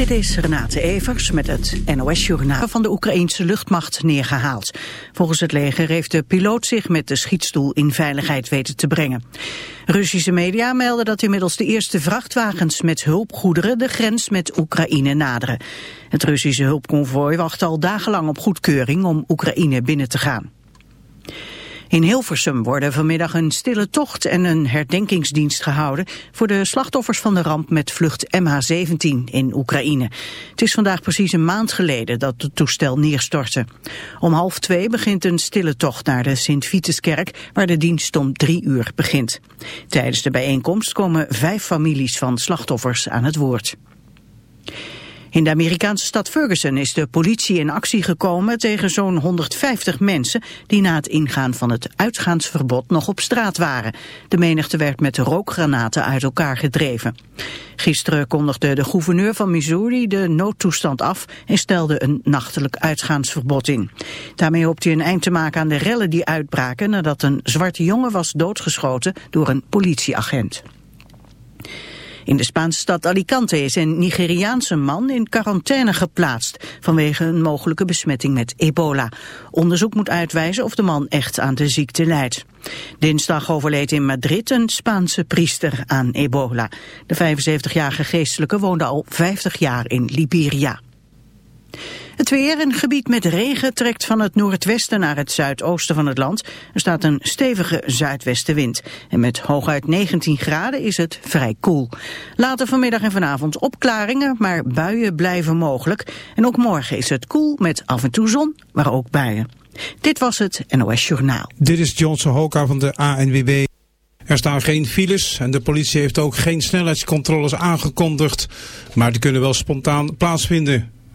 Dit is Renate Evers met het NOS-journaal van de Oekraïense luchtmacht neergehaald. Volgens het leger heeft de piloot zich met de schietstoel in veiligheid weten te brengen. Russische media melden dat inmiddels de eerste vrachtwagens met hulpgoederen de grens met Oekraïne naderen. Het Russische hulpconvooi wacht al dagenlang op goedkeuring om Oekraïne binnen te gaan. In Hilversum worden vanmiddag een stille tocht en een herdenkingsdienst gehouden voor de slachtoffers van de ramp met vlucht MH17 in Oekraïne. Het is vandaag precies een maand geleden dat het toestel neerstortte. Om half twee begint een stille tocht naar de Sint-Vituskerk waar de dienst om drie uur begint. Tijdens de bijeenkomst komen vijf families van slachtoffers aan het woord. In de Amerikaanse stad Ferguson is de politie in actie gekomen tegen zo'n 150 mensen die na het ingaan van het uitgaansverbod nog op straat waren. De menigte werd met rookgranaten uit elkaar gedreven. Gisteren kondigde de gouverneur van Missouri de noodtoestand af en stelde een nachtelijk uitgaansverbod in. Daarmee hoopt hij een eind te maken aan de rellen die uitbraken nadat een zwarte jongen was doodgeschoten door een politieagent. In de Spaanse stad Alicante is een Nigeriaanse man in quarantaine geplaatst vanwege een mogelijke besmetting met ebola. Onderzoek moet uitwijzen of de man echt aan de ziekte leidt. Dinsdag overleed in Madrid een Spaanse priester aan ebola. De 75-jarige geestelijke woonde al 50 jaar in Liberia. Het weer, een gebied met regen, trekt van het noordwesten naar het zuidoosten van het land. Er staat een stevige zuidwestenwind. En met hooguit 19 graden is het vrij koel. Later vanmiddag en vanavond opklaringen, maar buien blijven mogelijk. En ook morgen is het koel met af en toe zon, maar ook buien. Dit was het NOS Journaal. Dit is Johnson Hoka van de ANWB. Er staan geen files en de politie heeft ook geen snelheidscontroles aangekondigd. Maar die kunnen wel spontaan plaatsvinden.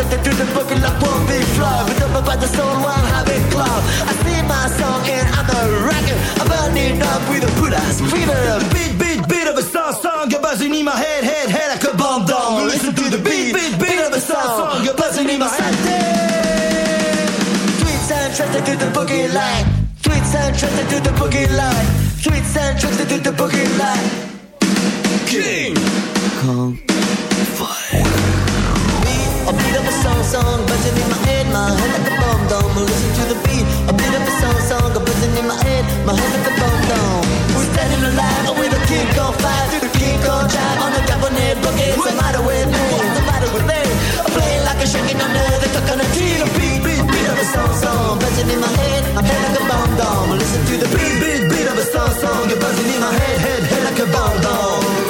Attracted to the boogie like one big flow. But up by the soul, one habit club. I sing my song and I'm a rocker. I'm burning up with a put ass fever. Beat, beat, beat of a song, song. You're buzzing in my head, head, head like a down. Listen to the beat, beat, beat of a song, song. You're buzzing in my head. Sweet sound attracted to the boogie line. Sweet sound attracted to the boogie line. Sweet sound attracted to the boogie line. King Kong song, buzzing in my head, my head like a bomb dome. Listen to the beat, a bit of a song, song, buzzing in my head, my head like a bomb dome. We're standing alive with a kick on fire, through the kick on drive on the Japanese boogie. What's the matter with me? What's the matter with me? I'm playing like a shaking under the coconut tree. The beat, beat, beat of a song, song, buzzing in my head, my head like a bomb dome. Listen to the beat, beat, beat of a song, song, you're buzzing in my head, head, head like a bomb dome.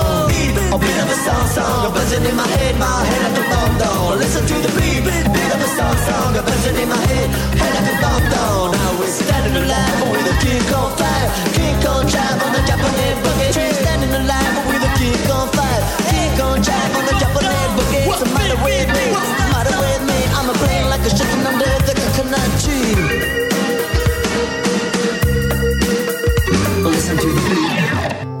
Beat. A beat of a sound sound buzzing in my head My head like a bomb down. Listen to the beat Beat of a sound sound buzzing in my head Head like a bomb down. Now we're standing alive with a kick on fire. Kick on drive on the Japanese boogie. We're standing alive with a kick on fire. Kick on drive on the Japanese boogie. What's the matter with me? What's the matter with me? I'm a brain like a chicken under the coconut tree. Listen to the beat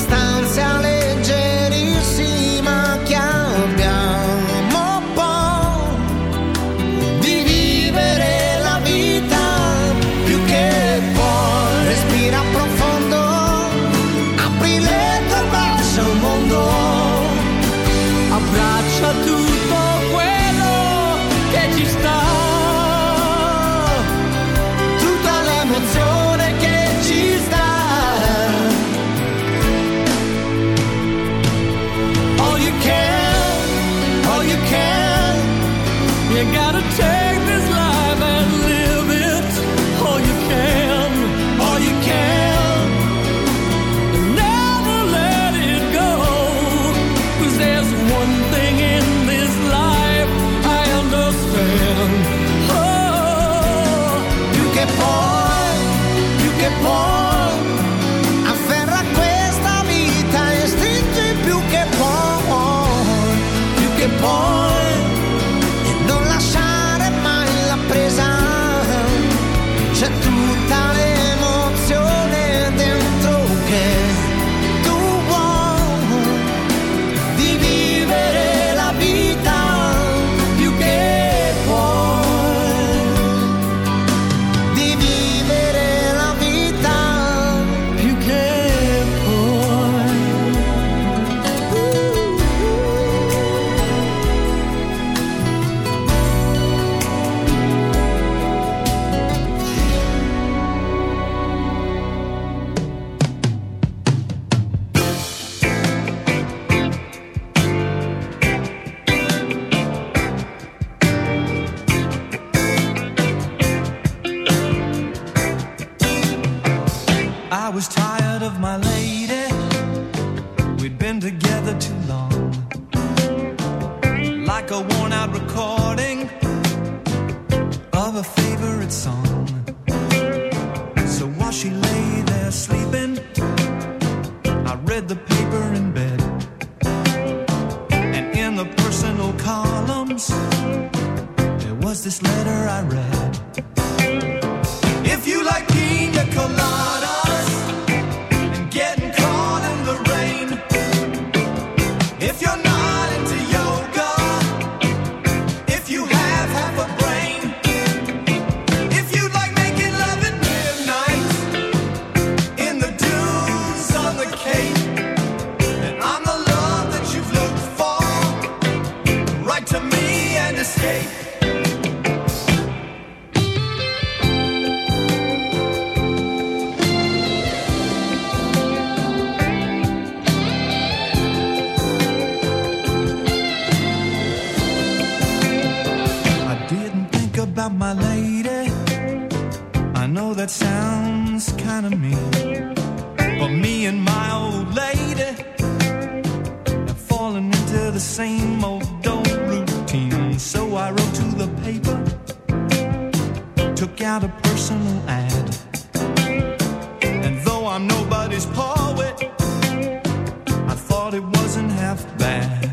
hasta out a personal ad. And though I'm nobody's poet, I thought it wasn't half bad.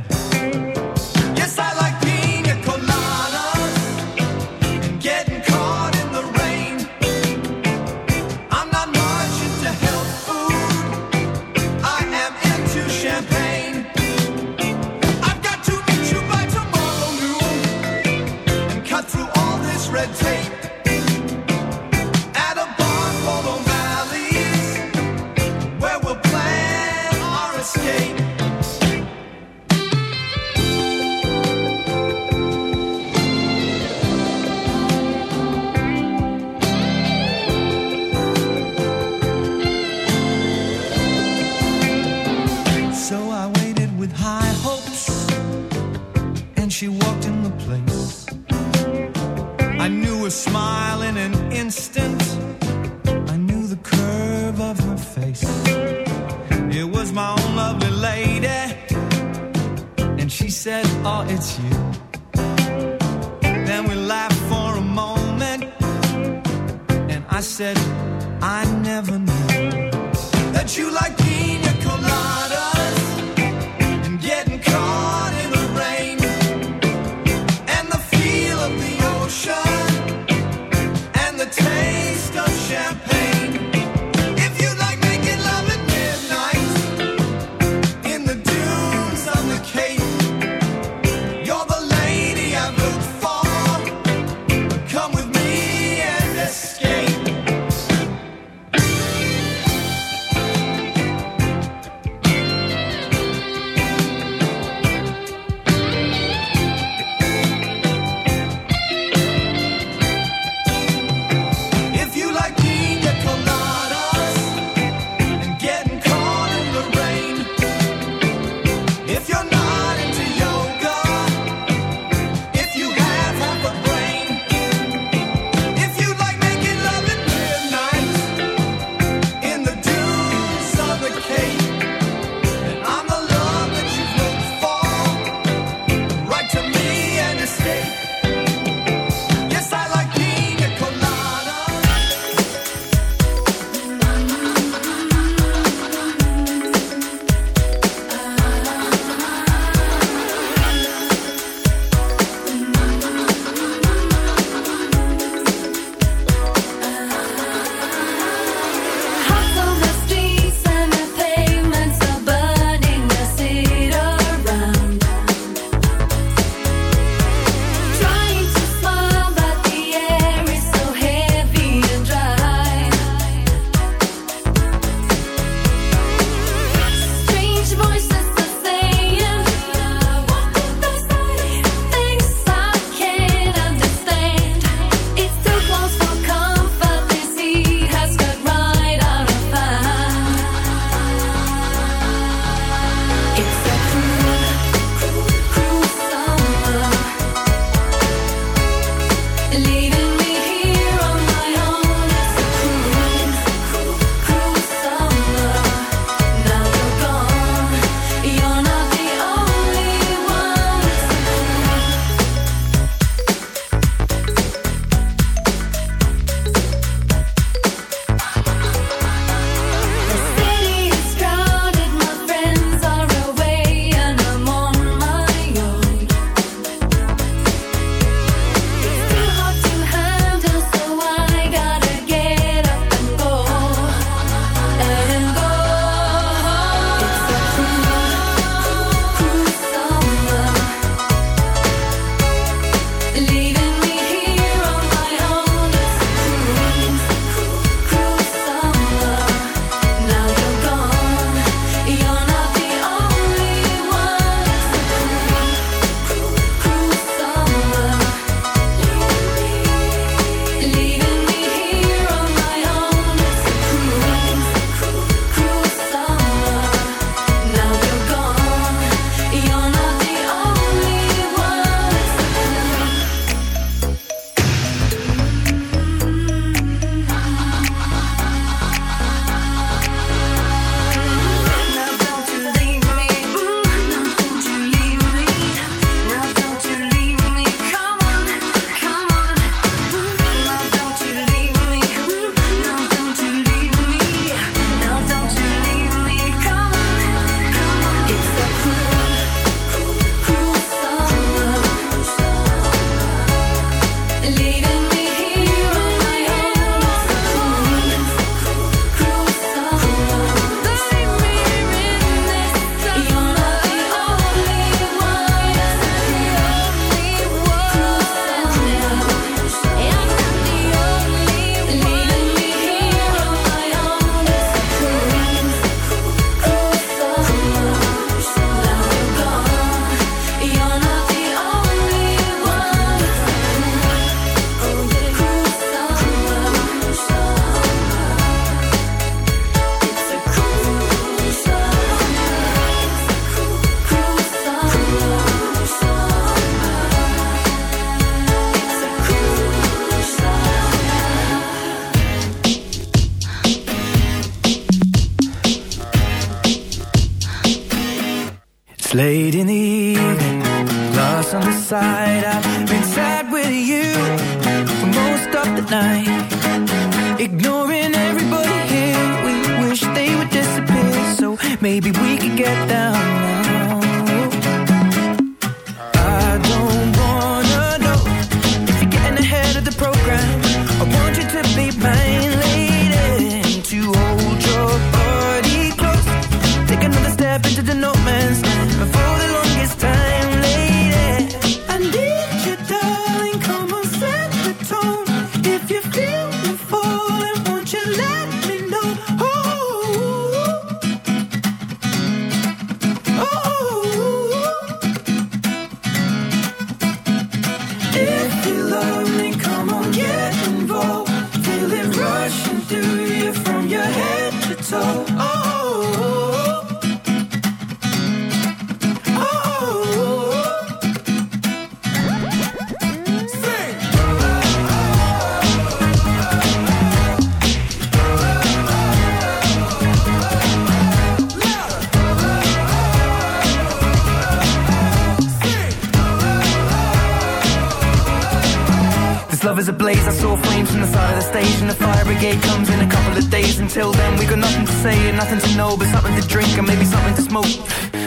On the side of the stage and the fire brigade comes in a couple of days. Until then, we got nothing to say and nothing to know, but something to drink and maybe something to smoke.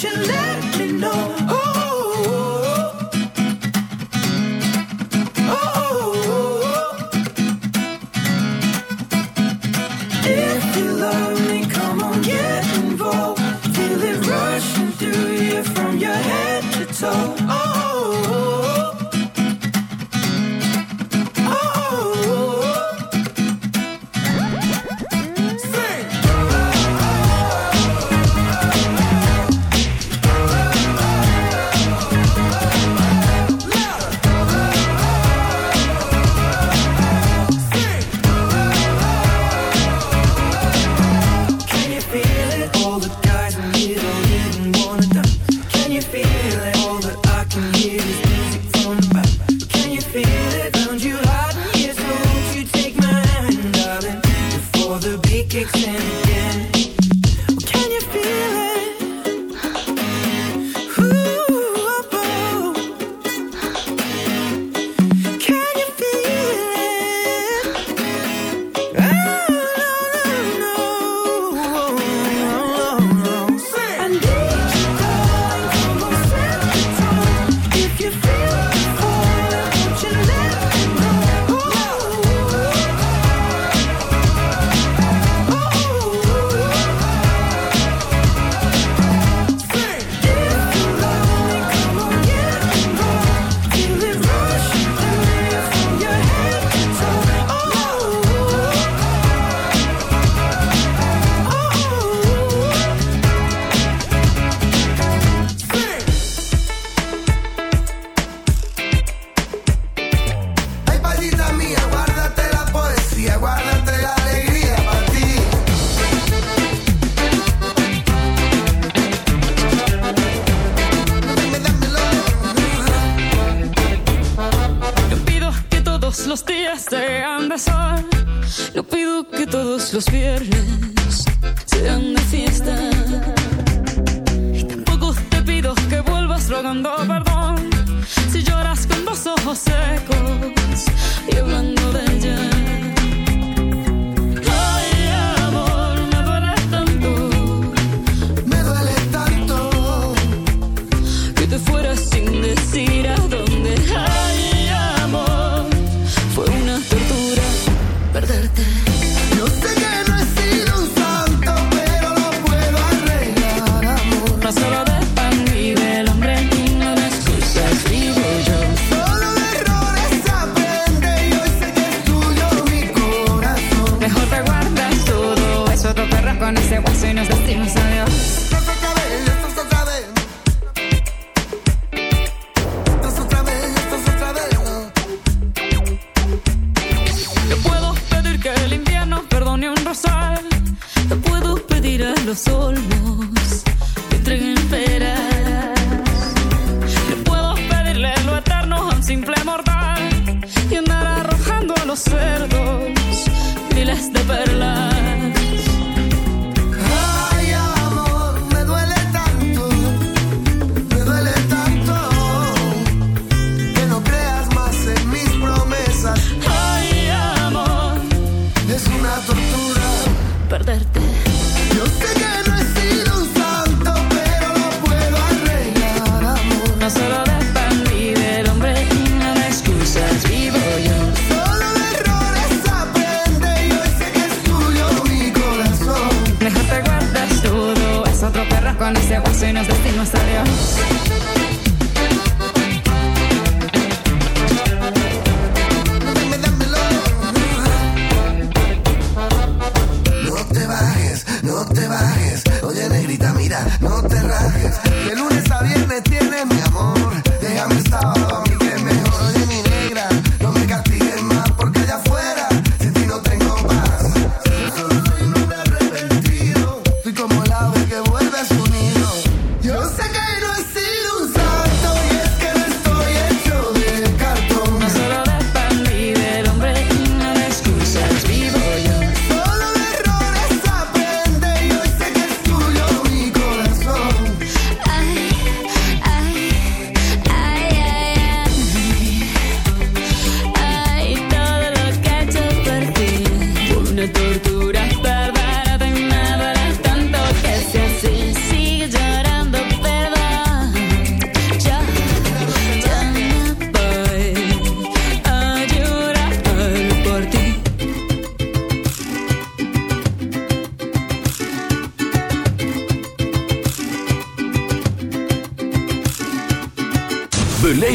Won't you let me know? perdone un rosal, te puedo pedir a los olmos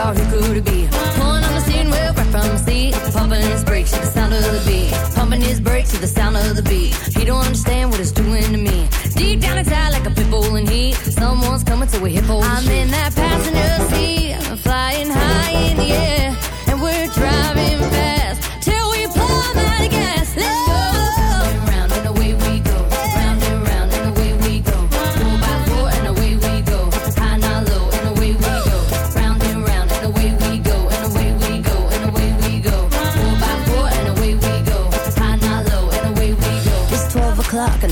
out who could it be? Pulling on the steering wheel right from the seat, pumping his brakes to the sound of the beat, pumping his brakes to the sound of the beat. He don't understand what it's doing to me. Deep down inside, like a pit bull in heat, someone's coming to a hip hole. I'm in that passenger seat, flying high in the air, and we're driving fast.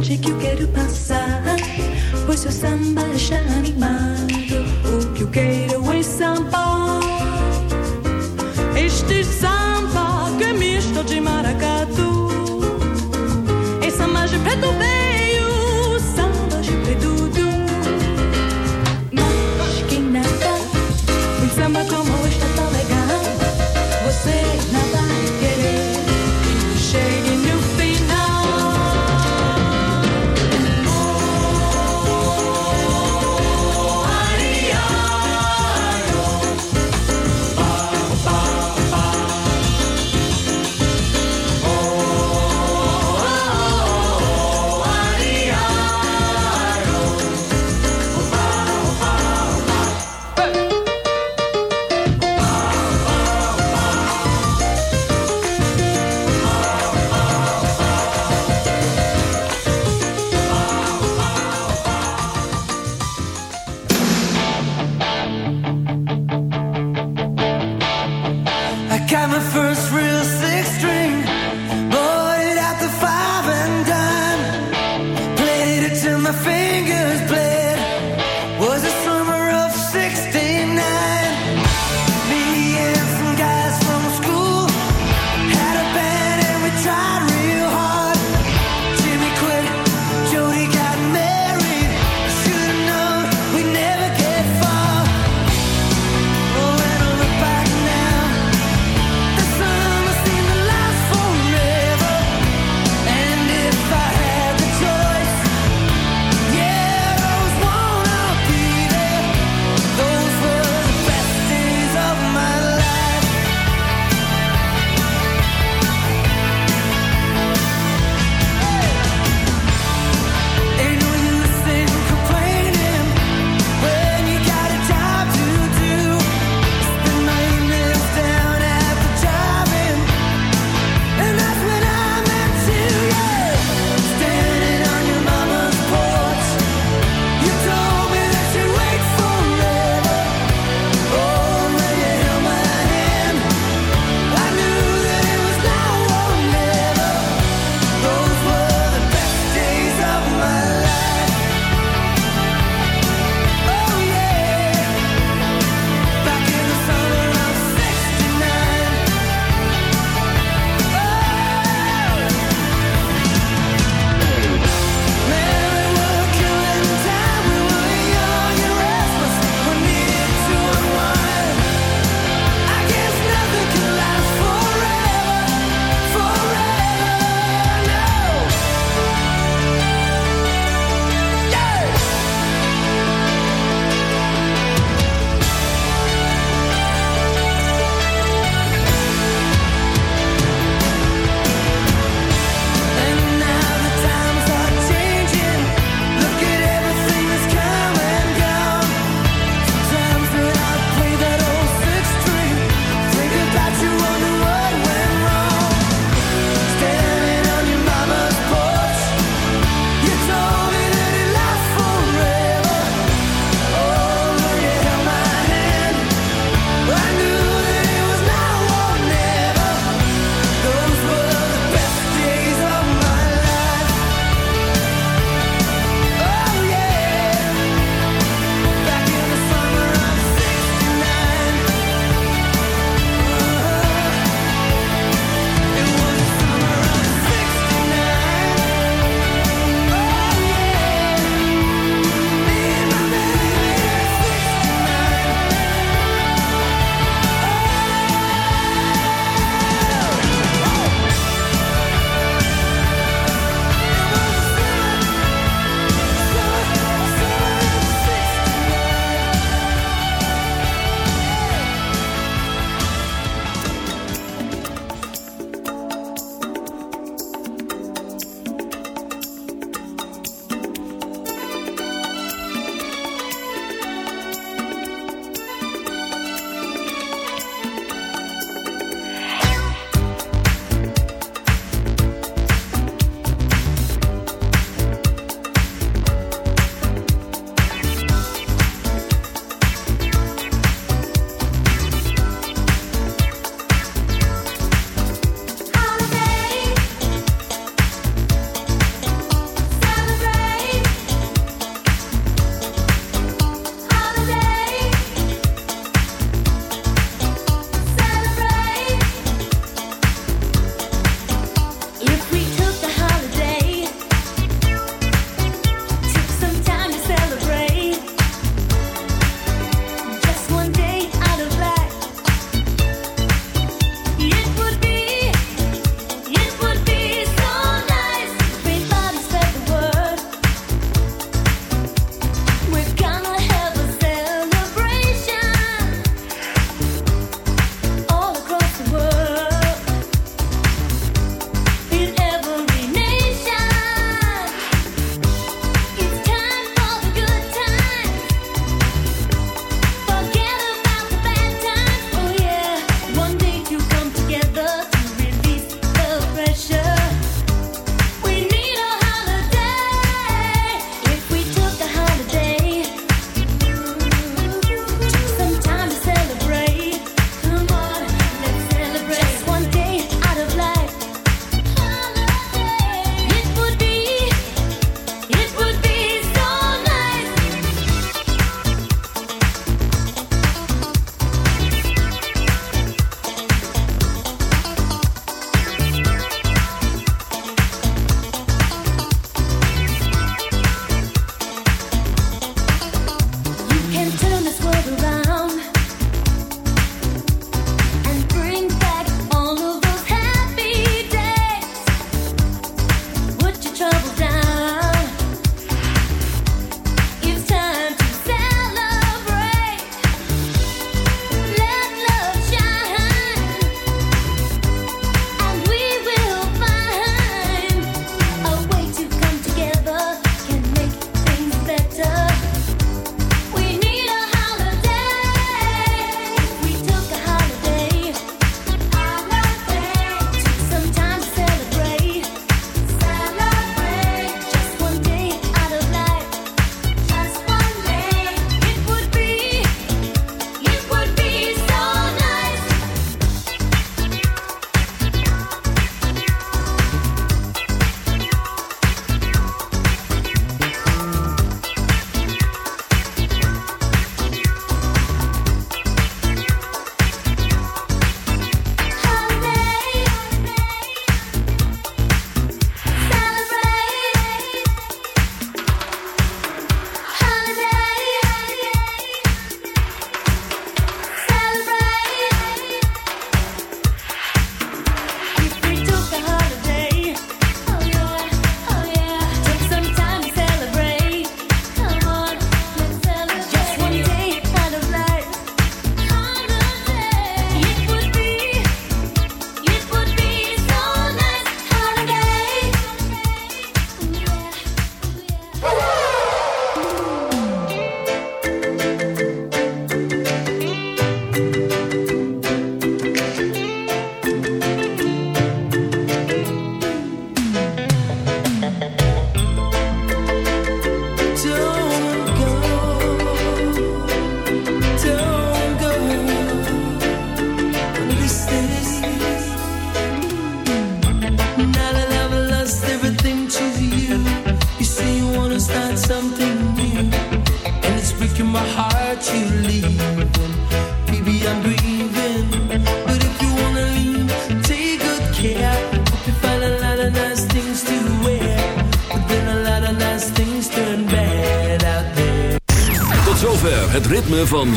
Frente que eu quero passar. Pois seu samba está animado.